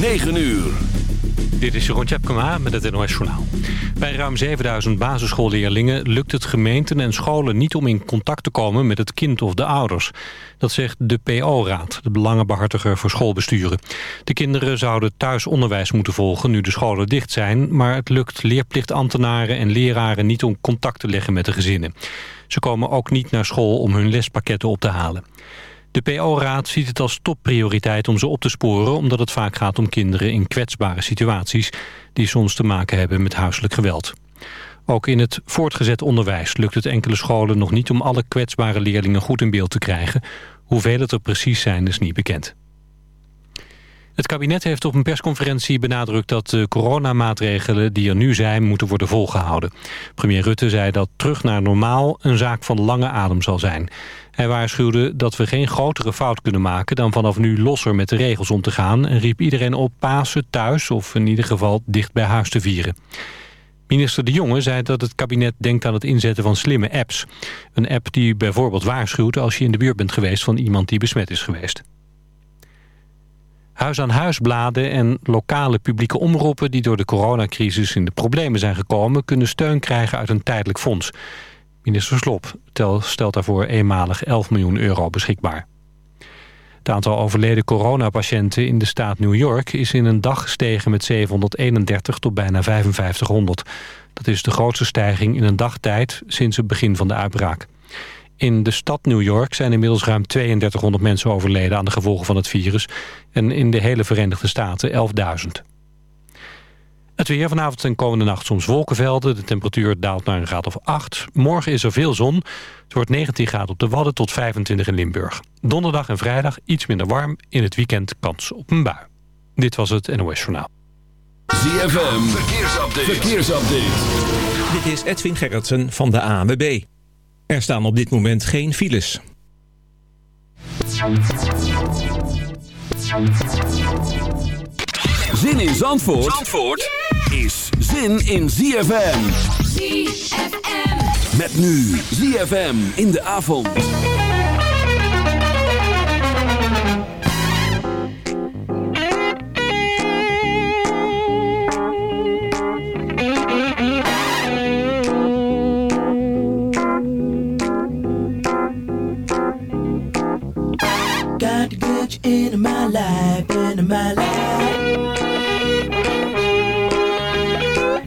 9 uur. Dit is Jeroen Tjepkema met het NOS Journaal. Bij ruim 7000 basisschoolleerlingen lukt het gemeenten en scholen niet om in contact te komen met het kind of de ouders. Dat zegt de PO-raad, de belangenbehartiger voor schoolbesturen. De kinderen zouden thuis onderwijs moeten volgen nu de scholen dicht zijn, maar het lukt leerplichtambtenaren en leraren niet om contact te leggen met de gezinnen. Ze komen ook niet naar school om hun lespakketten op te halen. De PO-raad ziet het als topprioriteit om ze op te sporen... omdat het vaak gaat om kinderen in kwetsbare situaties... die soms te maken hebben met huiselijk geweld. Ook in het voortgezet onderwijs lukt het enkele scholen nog niet... om alle kwetsbare leerlingen goed in beeld te krijgen. Hoeveel het er precies zijn is niet bekend. Het kabinet heeft op een persconferentie benadrukt dat de coronamaatregelen die er nu zijn moeten worden volgehouden. Premier Rutte zei dat terug naar normaal een zaak van lange adem zal zijn. Hij waarschuwde dat we geen grotere fout kunnen maken dan vanaf nu losser met de regels om te gaan en riep iedereen op Pasen thuis of in ieder geval dicht bij huis te vieren. Minister De Jonge zei dat het kabinet denkt aan het inzetten van slimme apps. Een app die bijvoorbeeld waarschuwt als je in de buurt bent geweest van iemand die besmet is geweest. Huis-aan-huisbladen en lokale publieke omroepen... die door de coronacrisis in de problemen zijn gekomen... kunnen steun krijgen uit een tijdelijk fonds. Minister Slop stelt daarvoor eenmalig 11 miljoen euro beschikbaar. Het aantal overleden coronapatiënten in de staat New York... is in een dag gestegen met 731 tot bijna 5500. Dat is de grootste stijging in een dagtijd sinds het begin van de uitbraak. In de stad New York zijn inmiddels ruim 3200 mensen overleden aan de gevolgen van het virus. En in de hele Verenigde Staten 11.000. Het weer vanavond en komende nacht soms wolkenvelden. De temperatuur daalt naar een graad of 8. Morgen is er veel zon. Het wordt 19 graden op de Wadden tot 25 in Limburg. Donderdag en vrijdag iets minder warm. In het weekend kans op een bui. Dit was het NOS Journaal. ZFM, verkeersupdate. verkeersupdate. Dit is Edwin Gerritsen van de ANWB. Er staan op dit moment geen files. Zin in Zandvoort, Zandvoort is zin in ZFM. ZFM. Met nu ZFM in de avond. Got to get you into my life, into my life.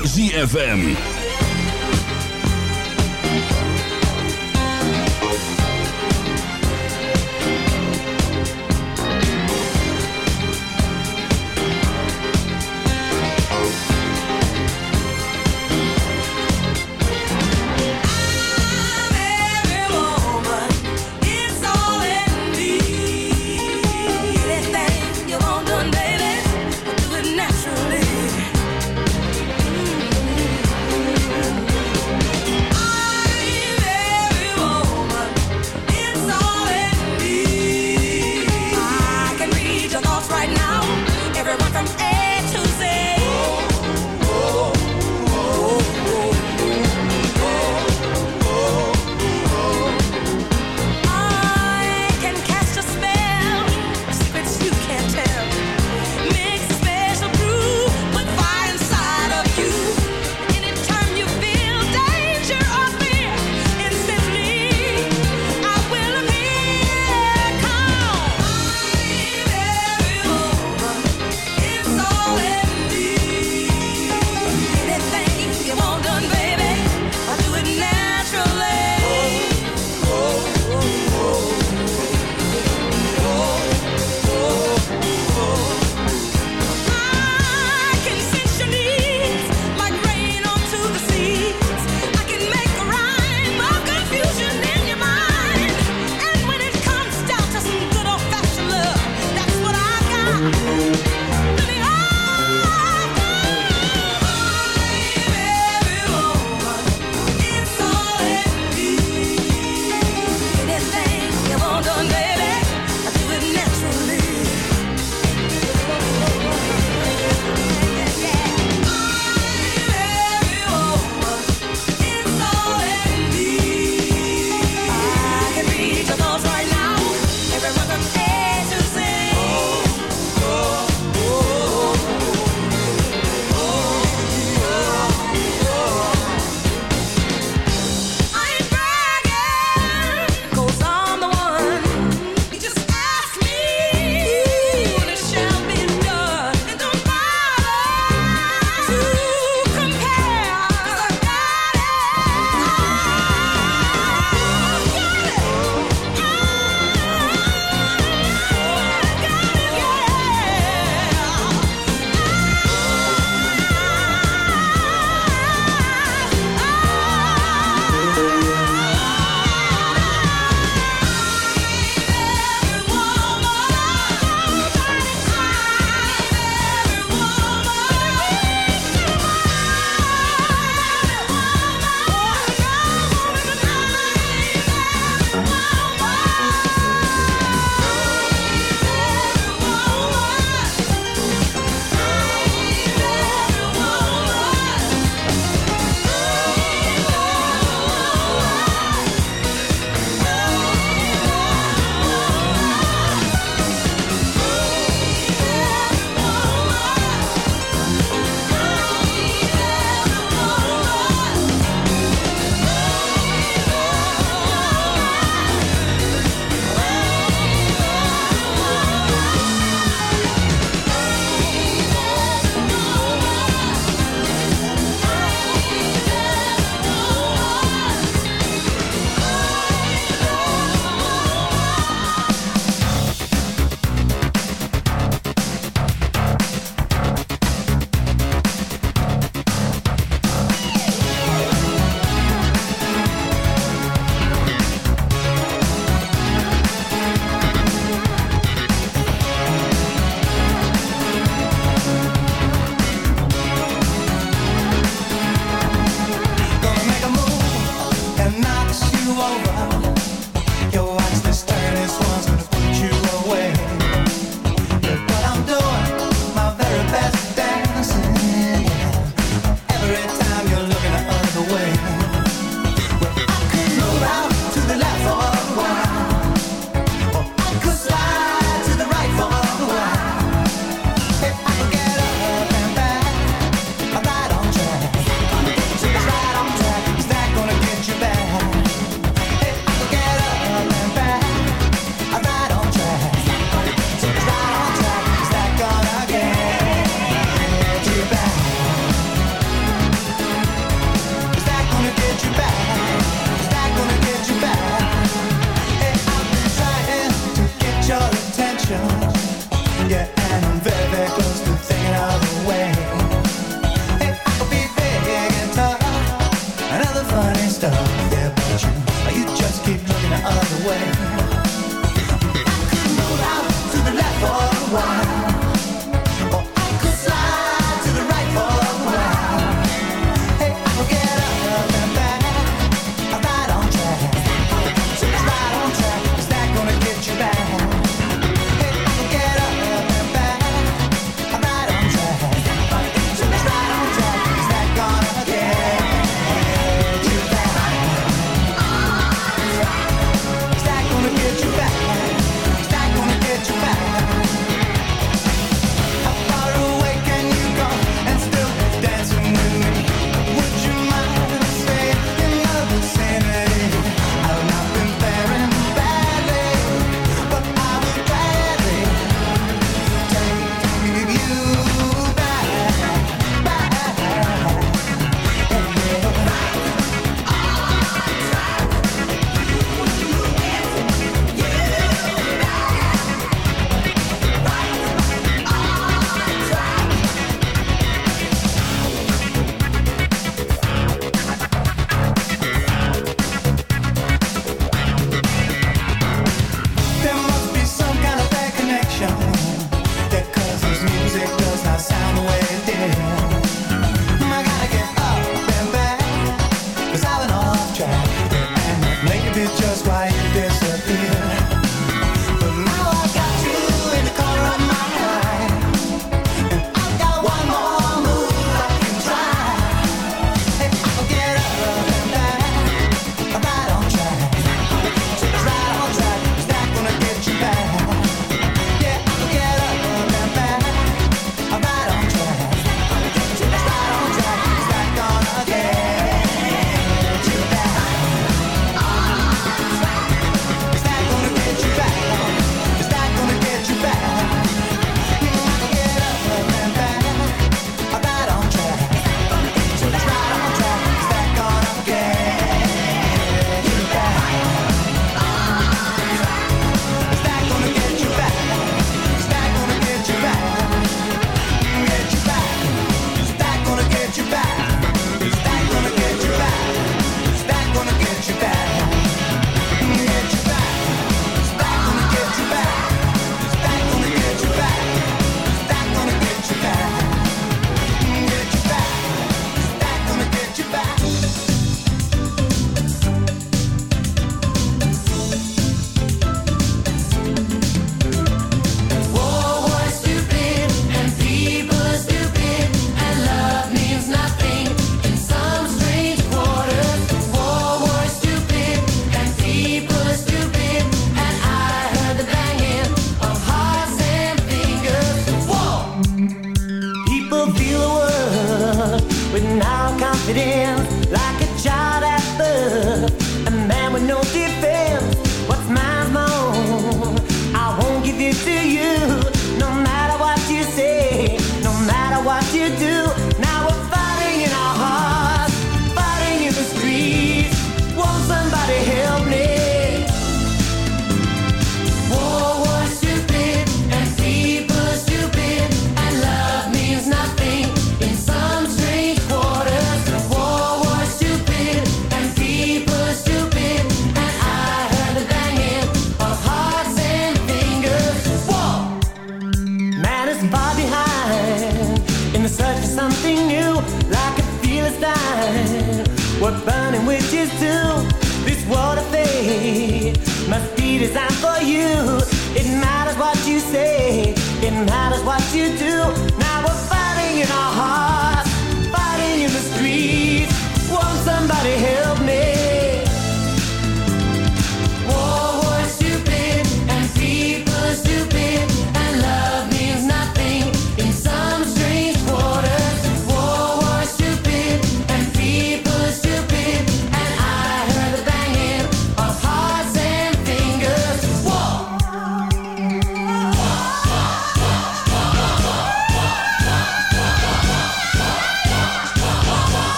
ZFM.